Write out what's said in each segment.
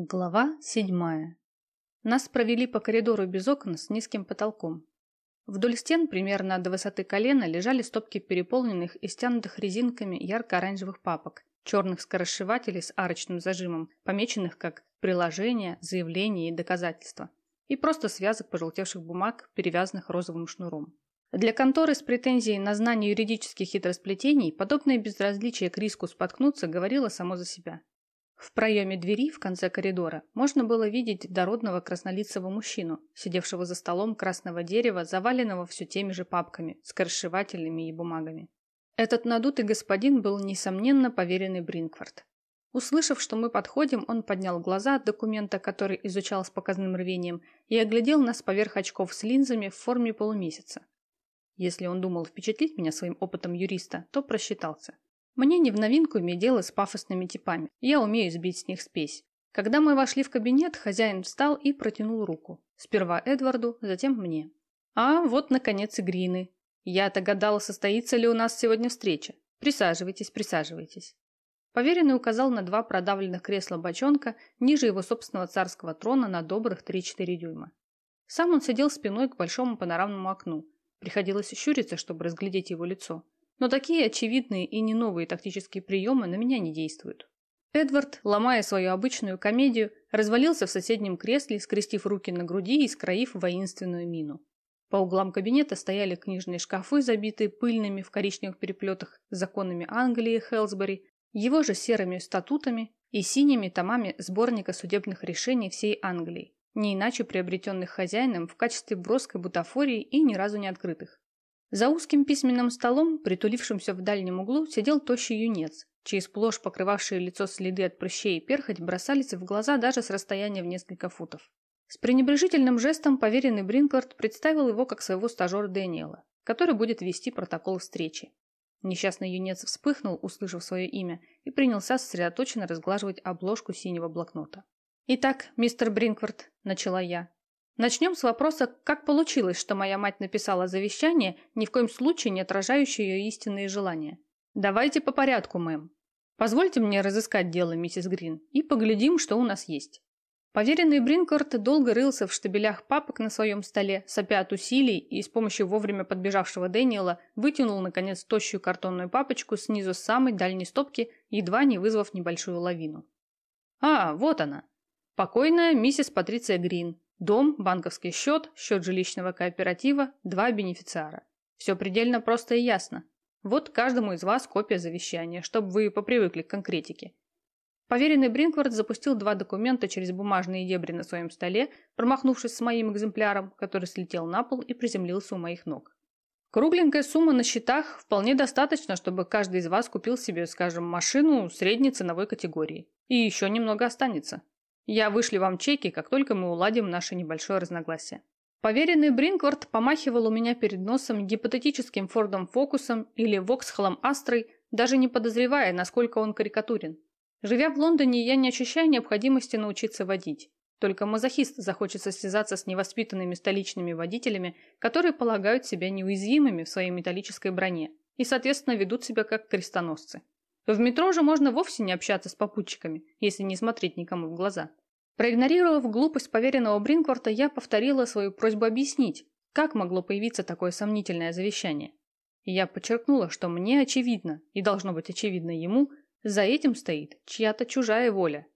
Глава седьмая. Нас провели по коридору без окон с низким потолком. Вдоль стен, примерно до высоты колена, лежали стопки переполненных и стянутых резинками ярко-оранжевых папок, черных скоросшивателей с арочным зажимом, помеченных как «приложение», «заявление» и «доказательства», и просто связок пожелтевших бумаг, перевязанных розовым шнуром. Для конторы с претензией на знание юридических хитросплетений подобное безразличие к риску споткнуться говорило само за себя. В проеме двери в конце коридора можно было видеть дородного краснолицего мужчину, сидевшего за столом красного дерева, заваленного все теми же папками, скоросшивателями и бумагами. Этот надутый господин был, несомненно, поверенный Бринквард. Услышав, что мы подходим, он поднял глаза от документа, который изучал с показным рвением, и оглядел нас поверх очков с линзами в форме полумесяца. Если он думал впечатлить меня своим опытом юриста, то просчитался. Мне не в новинку иметь дело с пафосными типами. Я умею сбить с них спесь. Когда мы вошли в кабинет, хозяин встал и протянул руку. Сперва Эдварду, затем мне. А вот, наконец, и Грины. Я-то гадала, состоится ли у нас сегодня встреча. Присаживайтесь, присаживайтесь. Поверенный указал на два продавленных кресла бочонка ниже его собственного царского трона на добрых 3-4 дюйма. Сам он сидел спиной к большому панорамному окну. Приходилось щуриться, чтобы разглядеть его лицо. Но такие очевидные и не новые тактические приемы на меня не действуют. Эдвард, ломая свою обычную комедию, развалился в соседнем кресле, скрестив руки на груди и скроив воинственную мину. По углам кабинета стояли книжные шкафы, забитые пыльными в коричневых переплетах законами Англии Хелсбери, его же серыми статутами и синими томами сборника судебных решений всей Англии, не иначе приобретенных хозяином в качестве броской бутафории и ни разу не открытых. За узким письменным столом, притулившимся в дальнем углу, сидел тощий юнец, чьи сплошь покрывавшие лицо следы от прыщей и перхоть бросались в глаза даже с расстояния в несколько футов. С пренебрежительным жестом поверенный Бринквард представил его как своего стажера Дэниела, который будет вести протокол встречи. Несчастный юнец вспыхнул, услышав свое имя, и принялся сосредоточенно разглаживать обложку синего блокнота. «Итак, мистер Бринквард», — начала я, Начнем с вопроса, как получилось, что моя мать написала завещание, ни в коем случае не отражающее ее истинные желания. Давайте по порядку, мэм. Позвольте мне разыскать дело, миссис Грин, и поглядим, что у нас есть. Поверенный Бринкорт долго рылся в штабелях папок на своем столе, сопя от усилий, и с помощью вовремя подбежавшего Дэниела вытянул, наконец, тощую картонную папочку снизу с самой дальней стопки, едва не вызвав небольшую лавину. А, вот она. Покойная миссис Патриция Грин, Дом, банковский счет, счет жилищного кооператива, два бенефициара. Все предельно просто и ясно. Вот каждому из вас копия завещания, чтобы вы попривыкли к конкретике. Поверенный Бринквард запустил два документа через бумажные дебри на своем столе, промахнувшись с моим экземпляром, который слетел на пол и приземлился у моих ног. Кругленькая сумма на счетах вполне достаточно, чтобы каждый из вас купил себе, скажем, машину средней ценовой категории. И еще немного останется. Я вышли вам чеки, как только мы уладим наше небольшое разногласие. Поверенный Бринквард помахивал у меня перед носом гипотетическим Фордом Фокусом или Воксхолом Астрой, даже не подозревая, насколько он карикатурен. Живя в Лондоне, я не ощущаю необходимости научиться водить. Только мазохист захочет состязаться с невоспитанными столичными водителями, которые полагают себя неуязвимыми в своей металлической броне и, соответственно, ведут себя как крестоносцы. В метро же можно вовсе не общаться с попутчиками, если не смотреть никому в глаза. Проигнорировав глупость поверенного Бринкварта, я повторила свою просьбу объяснить, как могло появиться такое сомнительное завещание. я подчеркнула, что мне очевидно, и должно быть очевидно ему, за этим стоит чья-то чужая воля.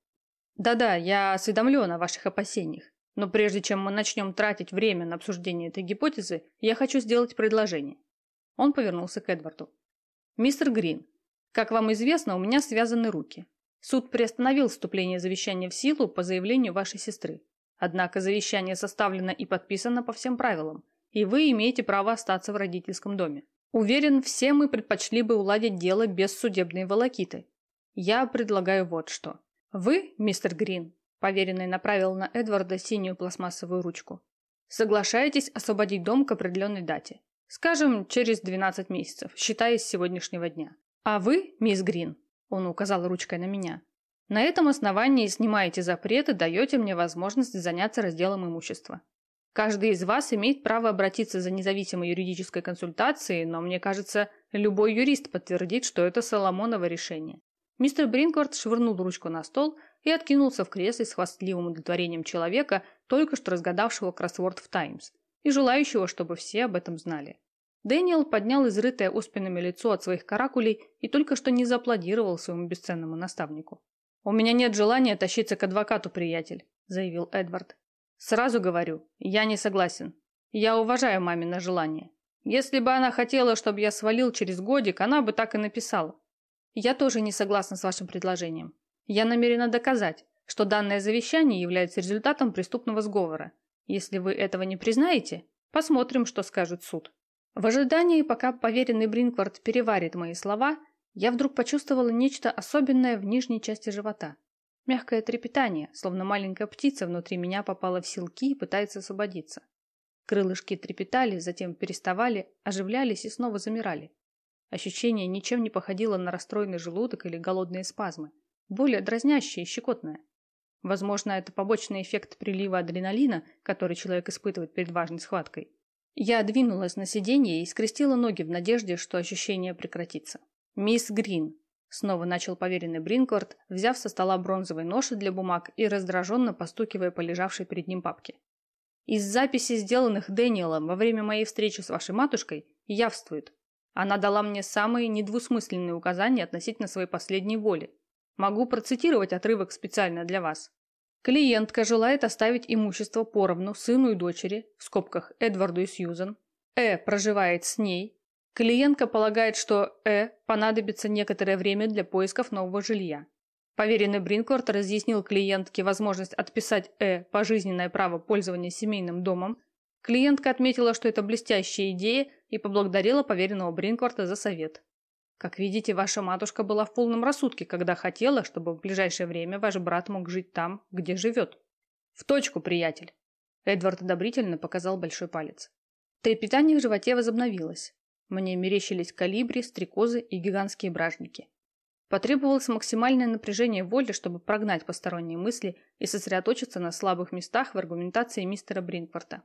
Да-да, я осведомлен о ваших опасениях, но прежде чем мы начнем тратить время на обсуждение этой гипотезы, я хочу сделать предложение. Он повернулся к Эдварду. Мистер Грин, как вам известно, у меня связаны руки. Суд приостановил вступление завещания в силу по заявлению вашей сестры. Однако завещание составлено и подписано по всем правилам, и вы имеете право остаться в родительском доме. Уверен, все мы предпочли бы уладить дело без судебной волокиты. Я предлагаю вот что. Вы, мистер Грин, поверенный направил на Эдварда синюю пластмассовую ручку, соглашаетесь освободить дом к определенной дате. Скажем, через 12 месяцев, считая с сегодняшнего дня. А вы, мисс Грин, он указал ручкой на меня, на этом основании снимаете запрет и даете мне возможность заняться разделом имущества. Каждый из вас имеет право обратиться за независимой юридической консультацией, но мне кажется, любой юрист подтвердит, что это Соломоново решение. Мистер Бринквард швырнул ручку на стол, и откинулся в кресле с хвастливым удовлетворением человека, только что разгадавшего кроссворд в «Таймс», и желающего, чтобы все об этом знали. Дэниел поднял изрытое оспинами лицо от своих каракулей и только что не зааплодировал своему бесценному наставнику. «У меня нет желания тащиться к адвокату, приятель», – заявил Эдвард. «Сразу говорю, я не согласен. Я уважаю мамино желание. Если бы она хотела, чтобы я свалил через годик, она бы так и написала. Я тоже не согласна с вашим предложением. Я намерена доказать, что данное завещание является результатом преступного сговора. Если вы этого не признаете, посмотрим, что скажет суд. В ожидании, пока поверенный Бринквард переварит мои слова, я вдруг почувствовала нечто особенное в нижней части живота. Мягкое трепетание, словно маленькая птица внутри меня попала в силки и пытается освободиться. Крылышки трепетали, затем переставали, оживлялись и снова замирали. Ощущение ничем не походило на расстроенный желудок или голодные спазмы. Более дразнящее и щекотное. Возможно, это побочный эффект прилива адреналина, который человек испытывает перед важной схваткой. Я двинулась на сиденье и скрестила ноги в надежде, что ощущение прекратится. «Мисс Грин», — снова начал поверенный Бринкорт, взяв со стола бронзовый нож для бумаг и раздраженно постукивая по лежавшей перед ним папке. «Из записей, сделанных Дэниелом во время моей встречи с вашей матушкой, явствует, она дала мне самые недвусмысленные указания относительно своей последней воли. Могу процитировать отрывок специально для вас. Клиентка желает оставить имущество поровну сыну и дочери, в скобках Эдварду и Сьюзан. Э проживает с ней. Клиентка полагает, что Э понадобится некоторое время для поисков нового жилья. Поверенный Бринкорт разъяснил клиентке возможность отписать Э пожизненное право пользования семейным домом. Клиентка отметила, что это блестящая идея и поблагодарила поверенного Бринкварта за совет. Как видите, ваша матушка была в полном рассудке, когда хотела, чтобы в ближайшее время ваш брат мог жить там, где живет. В точку, приятель. Эдвард одобрительно показал большой палец. Трепетание в животе возобновилось. Мне мерещились калибри, стрекозы и гигантские бражники. Потребовалось максимальное напряжение воли, чтобы прогнать посторонние мысли и сосредоточиться на слабых местах в аргументации мистера Бринкварта.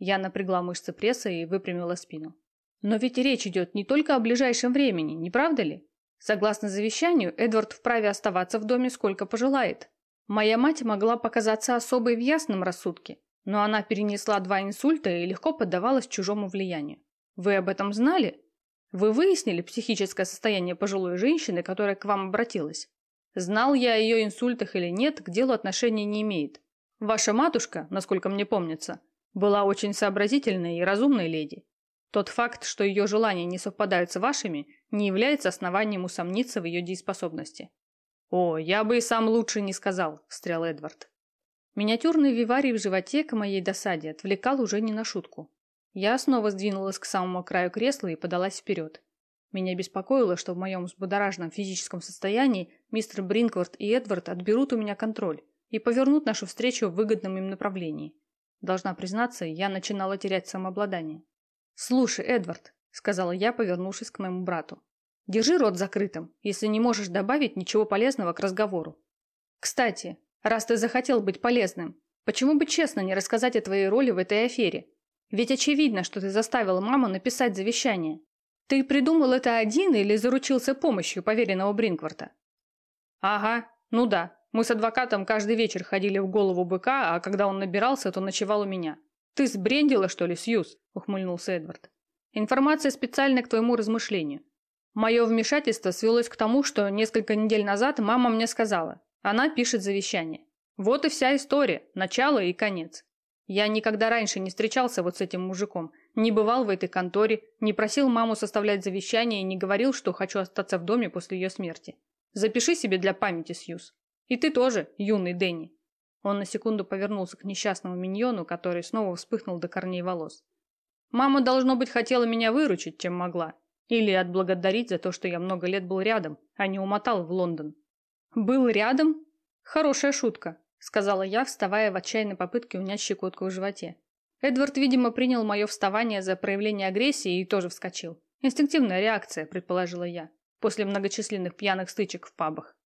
Я напрягла мышцы пресса и выпрямила спину. Но ведь речь идет не только о ближайшем времени, не правда ли? Согласно завещанию, Эдвард вправе оставаться в доме сколько пожелает. Моя мать могла показаться особой в ясном рассудке, но она перенесла два инсульта и легко поддавалась чужому влиянию. Вы об этом знали? Вы выяснили психическое состояние пожилой женщины, которая к вам обратилась? Знал я о ее инсультах или нет, к делу отношения не имеет. Ваша матушка, насколько мне помнится, была очень сообразительной и разумной леди. Тот факт, что ее желания не совпадают с вашими, не является основанием усомниться в ее дееспособности. «О, я бы и сам лучше не сказал», – встрял Эдвард. Миниатюрный виварий в животе к моей досаде отвлекал уже не на шутку. Я снова сдвинулась к самому краю кресла и подалась вперед. Меня беспокоило, что в моем взбудораженном физическом состоянии мистер Бринквард и Эдвард отберут у меня контроль и повернут нашу встречу в выгодном им направлении. Должна признаться, я начинала терять самообладание. «Слушай, Эдвард», — сказала я, повернувшись к моему брату, — «держи рот закрытым, если не можешь добавить ничего полезного к разговору. Кстати, раз ты захотел быть полезным, почему бы честно не рассказать о твоей роли в этой афере? Ведь очевидно, что ты заставил маму написать завещание. Ты придумал это один или заручился помощью поверенного Бринкварта?» «Ага, ну да. Мы с адвокатом каждый вечер ходили в голову быка, а когда он набирался, то ночевал у меня. «Ты сбрендила, что ли, Сьюз?» – ухмыльнулся Эдвард. «Информация специальна к твоему размышлению. Мое вмешательство свелось к тому, что несколько недель назад мама мне сказала. Она пишет завещание. Вот и вся история, начало и конец. Я никогда раньше не встречался вот с этим мужиком, не бывал в этой конторе, не просил маму составлять завещание и не говорил, что хочу остаться в доме после ее смерти. Запиши себе для памяти, Сьюз. И ты тоже, юный Дэнни. Он на секунду повернулся к несчастному миньону, который снова вспыхнул до корней волос. «Мама, должно быть, хотела меня выручить, чем могла. Или отблагодарить за то, что я много лет был рядом, а не умотал в Лондон». «Был рядом? Хорошая шутка», — сказала я, вставая в отчаянной попытке унять щекотку в животе. Эдвард, видимо, принял мое вставание за проявление агрессии и тоже вскочил. Инстинктивная реакция, предположила я, после многочисленных пьяных стычек в пабах.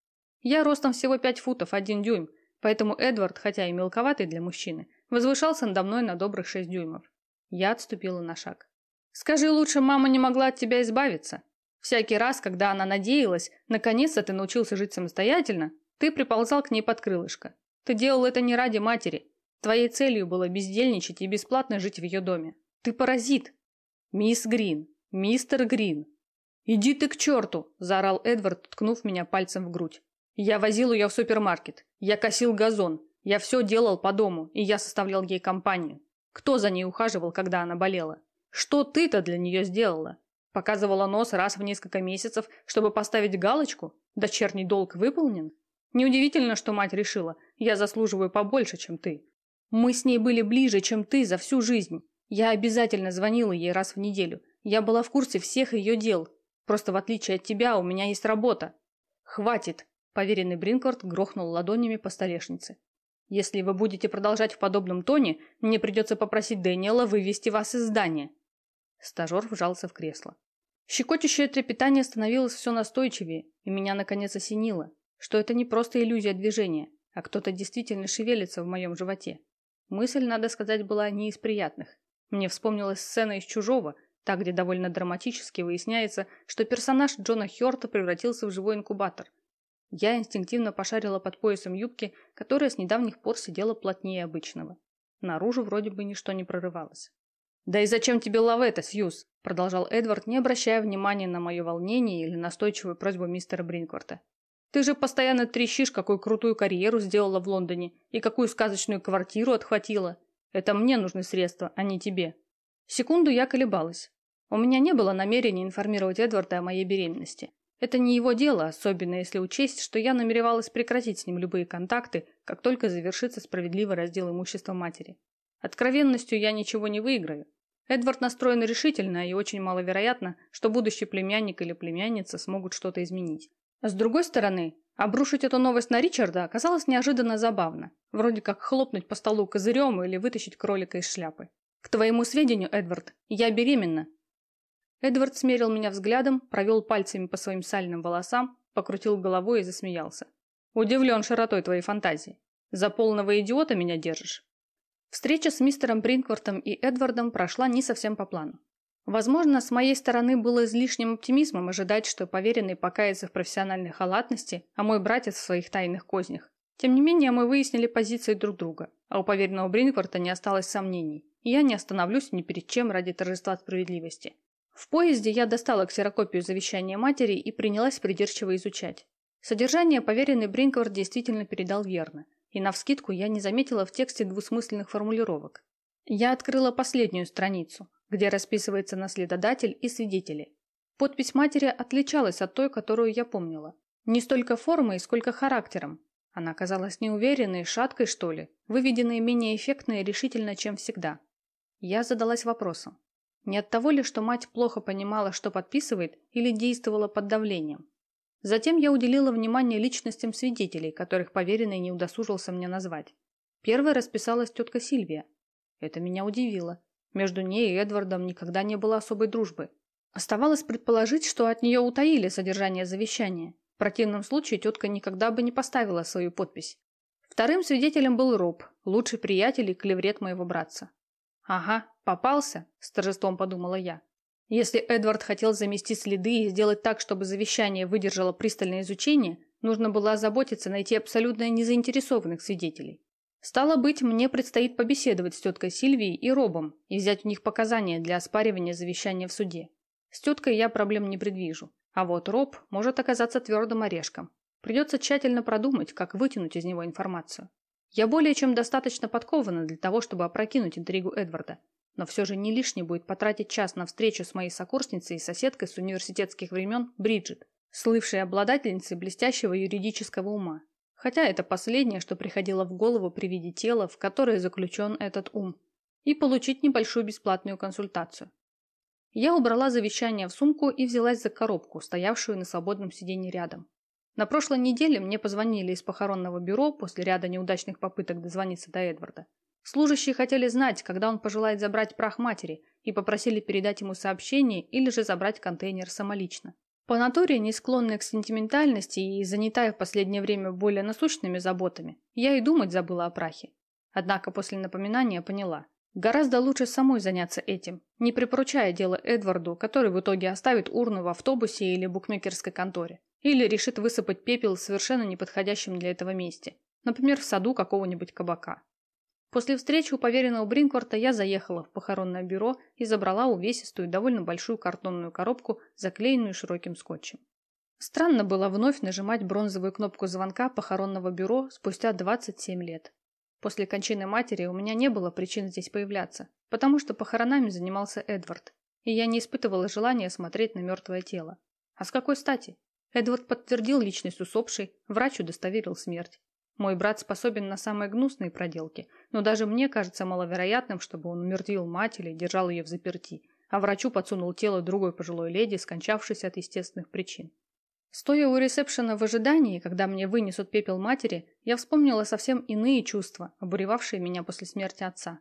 Я ростом всего пять футов, один дюйм, Поэтому Эдвард, хотя и мелковатый для мужчины, возвышался надо мной на добрых шесть дюймов. Я отступила на шаг. «Скажи лучше, мама не могла от тебя избавиться. Всякий раз, когда она надеялась, наконец-то ты научился жить самостоятельно, Ты приползал к ней под крылышко. Ты делал это не ради матери. Твоей целью было бездельничать и бесплатно жить в ее доме. Ты паразит. Мисс Грин, мистер Грин. Иди ты к черту, заорал Эдвард, ткнув меня пальцем в грудь. Я возил ее в супермаркет. Я косил газон. Я все делал по дому, и я составлял ей компанию. Кто за ней ухаживал, когда она болела? Что ты-то для нее сделала? Показывала нос раз в несколько месяцев, чтобы поставить галочку? Дочерний долг выполнен? Неудивительно, что мать решила, я заслуживаю побольше, чем ты. Мы с ней были ближе, чем ты за всю жизнь. Я обязательно звонила ей раз в неделю. Я была в курсе всех ее дел. Просто в отличие от тебя у меня есть работа. Хватит, поверенный Бринкорт грохнул ладонями по столешнице. Если вы будете продолжать в подобном тоне, мне придется попросить Дэниела вывести вас из здания. Стажер вжался в кресло. Щекочущее трепетание становилось все настойчивее, и меня наконец осенило, что это не просто иллюзия движения, а кто-то действительно шевелится в моем животе. Мысль, надо сказать, была не из приятных. Мне вспомнилась сцена из «Чужого», та, где довольно драматически выясняется, что персонаж Джона Хёрта превратился в живой инкубатор – я инстинктивно пошарила под поясом юбки, которая с недавних пор сидела плотнее обычного. Наружу вроде бы ничто не прорывалось. «Да и зачем тебе лавета, Сьюз?» – продолжал Эдвард, не обращая внимания на мое волнение или настойчивую просьбу мистера Бринкварта. «Ты же постоянно трещишь, какую крутую карьеру сделала в Лондоне и какую сказочную квартиру отхватила. Это мне нужны средства, а не тебе». Секунду я колебалась. У меня не было намерения информировать Эдварда о моей беременности. Это не его дело, особенно если учесть, что я намеревалась прекратить с ним любые контакты, как только завершится справедливый раздел имущества матери. Откровенностью я ничего не выиграю. Эдвард настроен решительно и очень маловероятно, что будущий племянник или племянница смогут что-то изменить. С другой стороны, обрушить эту новость на Ричарда оказалось неожиданно забавно. Вроде как хлопнуть по столу козырем или вытащить кролика из шляпы. К твоему сведению, Эдвард, я беременна, Эдвард смерил меня взглядом, провел пальцами по своим сальным волосам, покрутил головой и засмеялся. «Удивлен широтой твоей фантазии. За полного идиота меня держишь?» Встреча с мистером Бринквартом и Эдвардом прошла не совсем по плану. Возможно, с моей стороны было излишним оптимизмом ожидать, что поверенный покается в профессиональной халатности, а мой братец в своих тайных кознях. Тем не менее, мы выяснили позиции друг друга, а у поверенного Бринкварта не осталось сомнений, я не остановлюсь ни перед чем ради торжества справедливости. В поезде я достала ксерокопию завещания матери и принялась придирчиво изучать. Содержание поверенный Бринквард действительно передал верно, и навскидку я не заметила в тексте двусмысленных формулировок. Я открыла последнюю страницу, где расписывается наследодатель и свидетели. Подпись матери отличалась от той, которую я помнила. Не столько формой, сколько характером. Она казалась неуверенной, шаткой, что ли, выведенной менее эффектно и решительно, чем всегда. Я задалась вопросом, не от того ли, что мать плохо понимала, что подписывает, или действовала под давлением. Затем я уделила внимание личностям свидетелей, которых поверенный не удосужился мне назвать. Первой расписалась тетка Сильвия. Это меня удивило. Между ней и Эдвардом никогда не было особой дружбы. Оставалось предположить, что от нее утаили содержание завещания. В противном случае тетка никогда бы не поставила свою подпись. Вторым свидетелем был Роб, лучший приятель и клеврет моего братца. Ага, попался, с торжеством подумала я. Если Эдвард хотел замести следы и сделать так, чтобы завещание выдержало пристальное изучение, нужно было озаботиться найти абсолютно незаинтересованных свидетелей. Стало быть, мне предстоит побеседовать с теткой Сильвией и Робом и взять у них показания для оспаривания завещания в суде. С теткой я проблем не предвижу, а вот Роб может оказаться твердым орешком. Придется тщательно продумать, как вытянуть из него информацию. Я более чем достаточно подкована для того, чтобы опрокинуть интригу Эдварда, но все же не лишне будет потратить час на встречу с моей сокурсницей и соседкой с университетских времен Бриджит, слывшей обладательницей блестящего юридического ума. Хотя это последнее, что приходило в голову при виде тела, в которое заключен этот ум, и получить небольшую бесплатную консультацию. Я убрала завещание в сумку и взялась за коробку, стоявшую на свободном сиденье рядом. На прошлой неделе мне позвонили из похоронного бюро после ряда неудачных попыток дозвониться до Эдварда. Служащие хотели знать, когда он пожелает забрать прах матери, и попросили передать ему сообщение или же забрать контейнер самолично. По натуре, не склонная к сентиментальности и занятая в последнее время более насущными заботами, я и думать забыла о прахе. Однако после напоминания поняла. Гораздо лучше самой заняться этим, не припоручая дело Эдварду, который в итоге оставит урну в автобусе или букмекерской конторе. Или решит высыпать пепел в совершенно неподходящем для этого месте, например, в саду какого-нибудь кабака. После встречи у поверенного Бринкварта я заехала в похоронное бюро и забрала увесистую, довольно большую картонную коробку, заклеенную широким скотчем. Странно было вновь нажимать бронзовую кнопку звонка похоронного бюро спустя 27 лет. После кончины матери у меня не было причин здесь появляться, потому что похоронами занимался Эдвард, и я не испытывала желания смотреть на мертвое тело. А с какой стати? Эдвард подтвердил личность усопшей, врач удостоверил смерть. Мой брат способен на самые гнусные проделки, но даже мне кажется маловероятным, чтобы он умертвил мать или держал ее в заперти, а врачу подсунул тело другой пожилой леди, скончавшейся от естественных причин. Стоя у ресепшена в ожидании, когда мне вынесут пепел матери, я вспомнила совсем иные чувства, обуревавшие меня после смерти отца.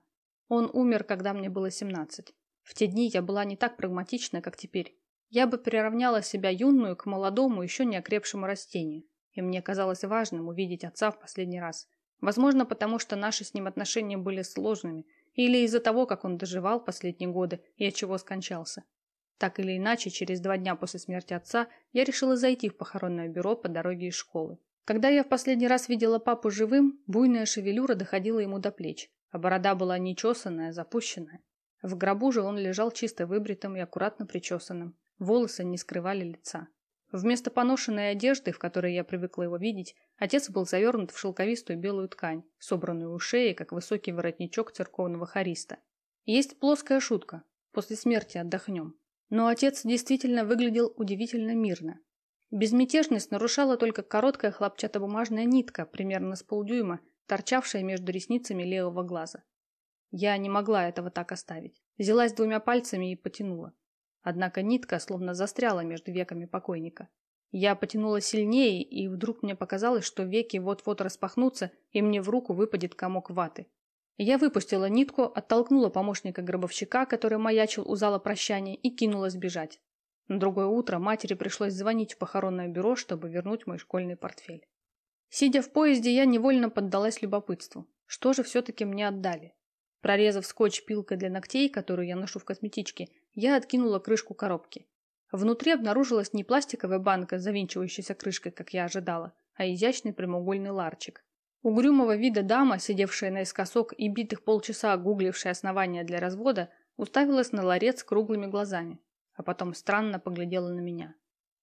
Он умер, когда мне было 17. В те дни я была не так прагматична, как теперь. Я бы приравняла себя юную к молодому, еще не окрепшему растению и мне казалось важным увидеть отца в последний раз. Возможно, потому что наши с ним отношения были сложными, или из-за того, как он доживал последние годы и от чего скончался. Так или иначе, через два дня после смерти отца я решила зайти в похоронное бюро по дороге из школы. Когда я в последний раз видела папу живым, буйная шевелюра доходила ему до плеч, а борода была нечесанная, запущенная. В гробу же он лежал чисто выбритым и аккуратно причесанным. Волосы не скрывали лица. Вместо поношенной одежды, в которой я привыкла его видеть, отец был завернут в шелковистую белую ткань, собранную у шеи, как высокий воротничок церковного хориста. Есть плоская шутка. После смерти отдохнем. Но отец действительно выглядел удивительно мирно. Безмятежность нарушала только короткая хлопчатобумажная нитка, примерно с полдюйма, торчавшая между ресницами левого глаза. Я не могла этого так оставить. Взялась двумя пальцами и потянула. Однако нитка словно застряла между веками покойника. Я потянула сильнее, и вдруг мне показалось, что веки вот-вот распахнутся, и мне в руку выпадет комок ваты. Я выпустила нитку, оттолкнула помощника гробовщика, который маячил у зала прощания, и кинулась бежать. На другое утро матери пришлось звонить в похоронное бюро, чтобы вернуть мой школьный портфель. Сидя в поезде, я невольно поддалась любопытству. Что же все-таки мне отдали? Прорезав скотч пилкой для ногтей, которую я ношу в косметичке, я откинула крышку коробки. Внутри обнаружилась не пластиковая банка с завинчивающейся крышкой, как я ожидала, а изящный прямоугольный ларчик. Угрюмого вида дама, сидевшая наискосок и битых полчаса гуглившая основания для развода, уставилась на ларец круглыми глазами, а потом странно поглядела на меня.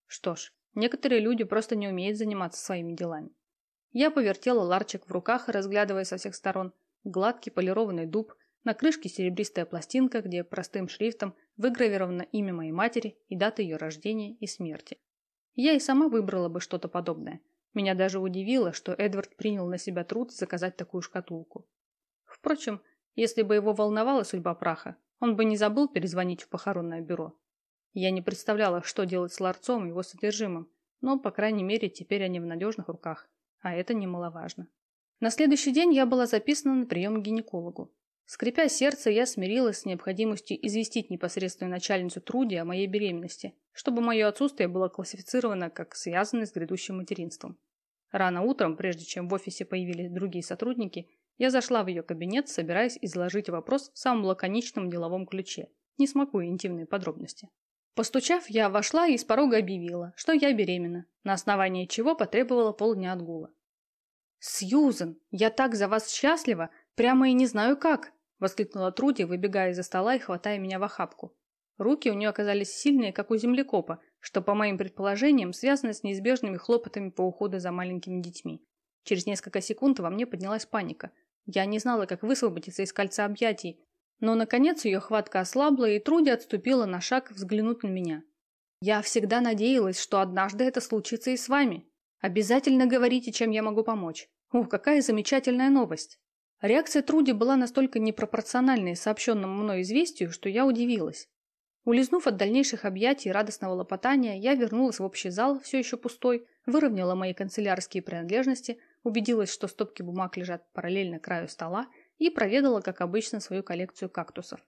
Что ж, некоторые люди просто не умеют заниматься своими делами. Я повертела ларчик в руках, разглядывая со всех сторон гладкий полированный дуб, на крышке серебристая пластинка, где простым шрифтом выгравировано имя моей матери и дата ее рождения и смерти. Я и сама выбрала бы что-то подобное. Меня даже удивило, что Эдвард принял на себя труд заказать такую шкатулку. Впрочем, если бы его волновала судьба праха, он бы не забыл перезвонить в похоронное бюро. Я не представляла, что делать с ларцом и его содержимым, но, по крайней мере, теперь они в надежных руках, а это немаловажно. На следующий день я была записана на прием к гинекологу. Скрипя сердце, я смирилась с необходимостью известить непосредственную начальницу Труди о моей беременности, чтобы мое отсутствие было классифицировано как связанное с грядущим материнством. Рано утром, прежде чем в офисе появились другие сотрудники, я зашла в ее кабинет, собираясь изложить вопрос в самом лаконичном деловом ключе, не смакуя интимные подробности. Постучав, я вошла и с порога объявила, что я беременна, на основании чего потребовала полдня отгула. «Сьюзен, я так за вас счастлива, прямо и не знаю как!» – воскликнула Труди, выбегая из-за стола и хватая меня в охапку. Руки у нее оказались сильные, как у землекопа, что, по моим предположениям, связано с неизбежными хлопотами по уходу за маленькими детьми. Через несколько секунд во мне поднялась паника. Я не знала, как высвободиться из кольца объятий, но, наконец, ее хватка ослабла, и Труди отступила на шаг взглянуть на меня. «Я всегда надеялась, что однажды это случится и с вами. Обязательно говорите, чем я могу помочь. О, какая замечательная новость!» Реакция Труди была настолько непропорциональной сообщенному мной известию, что я удивилась. Улизнув от дальнейших объятий и радостного лопотания, я вернулась в общий зал, все еще пустой, выровняла мои канцелярские принадлежности, убедилась, что стопки бумаг лежат параллельно краю стола и проведала, как обычно, свою коллекцию кактусов.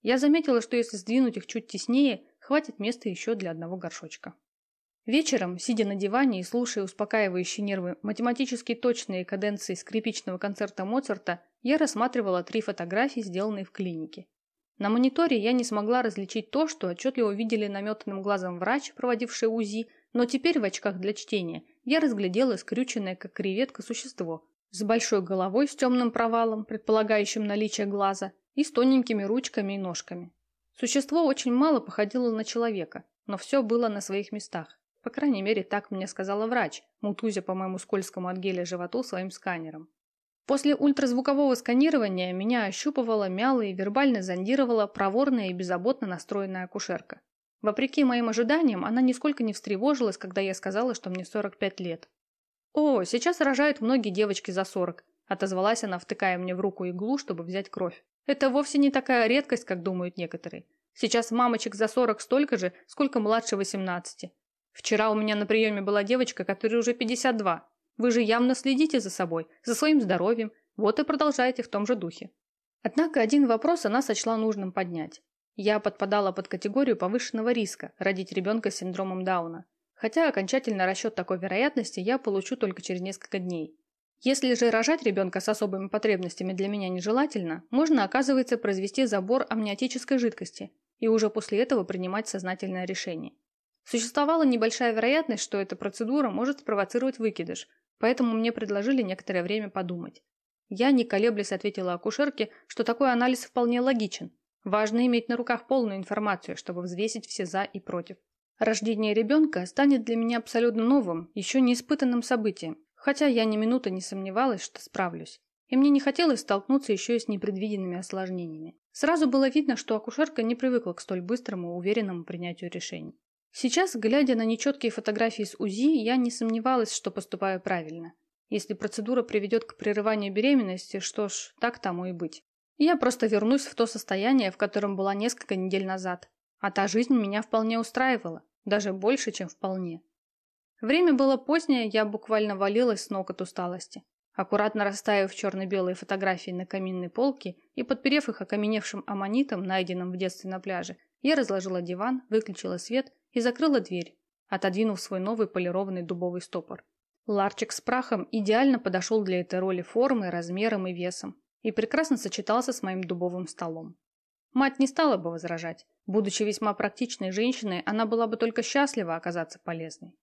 Я заметила, что если сдвинуть их чуть теснее, хватит места еще для одного горшочка. Вечером, сидя на диване и слушая успокаивающие нервы математически точные каденции скрипичного концерта Моцарта, я рассматривала три фотографии, сделанные в клинике. На мониторе я не смогла различить то, что отчетливо видели наметанным глазом врач, проводивший УЗИ, Но теперь в очках для чтения я разглядела скрюченное, как креветка, существо с большой головой с темным провалом, предполагающим наличие глаза, и с тоненькими ручками и ножками. Существо очень мало походило на человека, но все было на своих местах. По крайней мере, так мне сказала врач, мутузя по моему скользкому от геля животу своим сканером. После ультразвукового сканирования меня ощупывала, мяла и вербально зондировала проворная и беззаботно настроенная акушерка. Вопреки моим ожиданиям, она нисколько не встревожилась, когда я сказала, что мне 45 лет. «О, сейчас рожают многие девочки за 40», – отозвалась она, втыкая мне в руку иглу, чтобы взять кровь. «Это вовсе не такая редкость, как думают некоторые. Сейчас мамочек за 40 столько же, сколько младше 18. Вчера у меня на приеме была девочка, которой уже 52. Вы же явно следите за собой, за своим здоровьем, вот и продолжаете в том же духе». Однако один вопрос она сочла нужным поднять. Я подпадала под категорию повышенного риска родить ребенка с синдромом Дауна, хотя окончательный расчет такой вероятности я получу только через несколько дней. Если же рожать ребенка с особыми потребностями для меня нежелательно, можно, оказывается, произвести забор амниотической жидкости и уже после этого принимать сознательное решение. Существовала небольшая вероятность, что эта процедура может спровоцировать выкидыш, поэтому мне предложили некоторое время подумать. Я, не колеблясь, ответила акушерке, что такой анализ вполне логичен, Важно иметь на руках полную информацию, чтобы взвесить все «за» и «против». Рождение ребенка станет для меня абсолютно новым, еще не испытанным событием, хотя я ни минуты не сомневалась, что справлюсь. И мне не хотелось столкнуться еще и с непредвиденными осложнениями. Сразу было видно, что акушерка не привыкла к столь быстрому, уверенному принятию решений. Сейчас, глядя на нечеткие фотографии с УЗИ, я не сомневалась, что поступаю правильно. Если процедура приведет к прерыванию беременности, что ж, так тому и быть. Я просто вернусь в то состояние, в котором была несколько недель назад. А та жизнь меня вполне устраивала, даже больше, чем вполне. Время было позднее, я буквально валилась с ног от усталости. Аккуратно расставив черно-белые фотографии на каминной полке и подперев их окаменевшим аммонитом, найденным в детстве на пляже, я разложила диван, выключила свет и закрыла дверь, отодвинув свой новый полированный дубовый стопор. Ларчик с прахом идеально подошел для этой роли формой, размером и весом и прекрасно сочетался с моим дубовым столом. Мать не стала бы возражать. Будучи весьма практичной женщиной, она была бы только счастлива оказаться полезной.